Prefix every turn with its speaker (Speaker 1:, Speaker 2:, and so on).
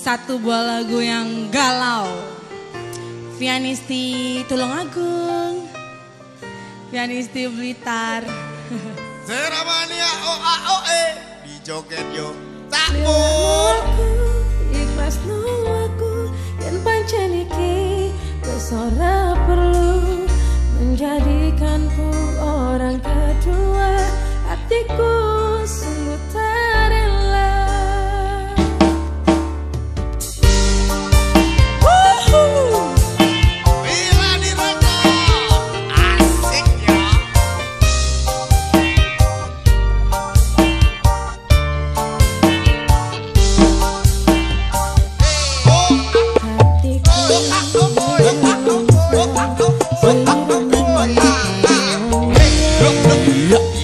Speaker 1: satu buah lagu yang galau. Pianisti Tulungagung, Pianisti Blitar.
Speaker 2: Seramania OAOE di joget yo takut.
Speaker 3: Ikhlas aku yang pancen iki wis ora Yeah.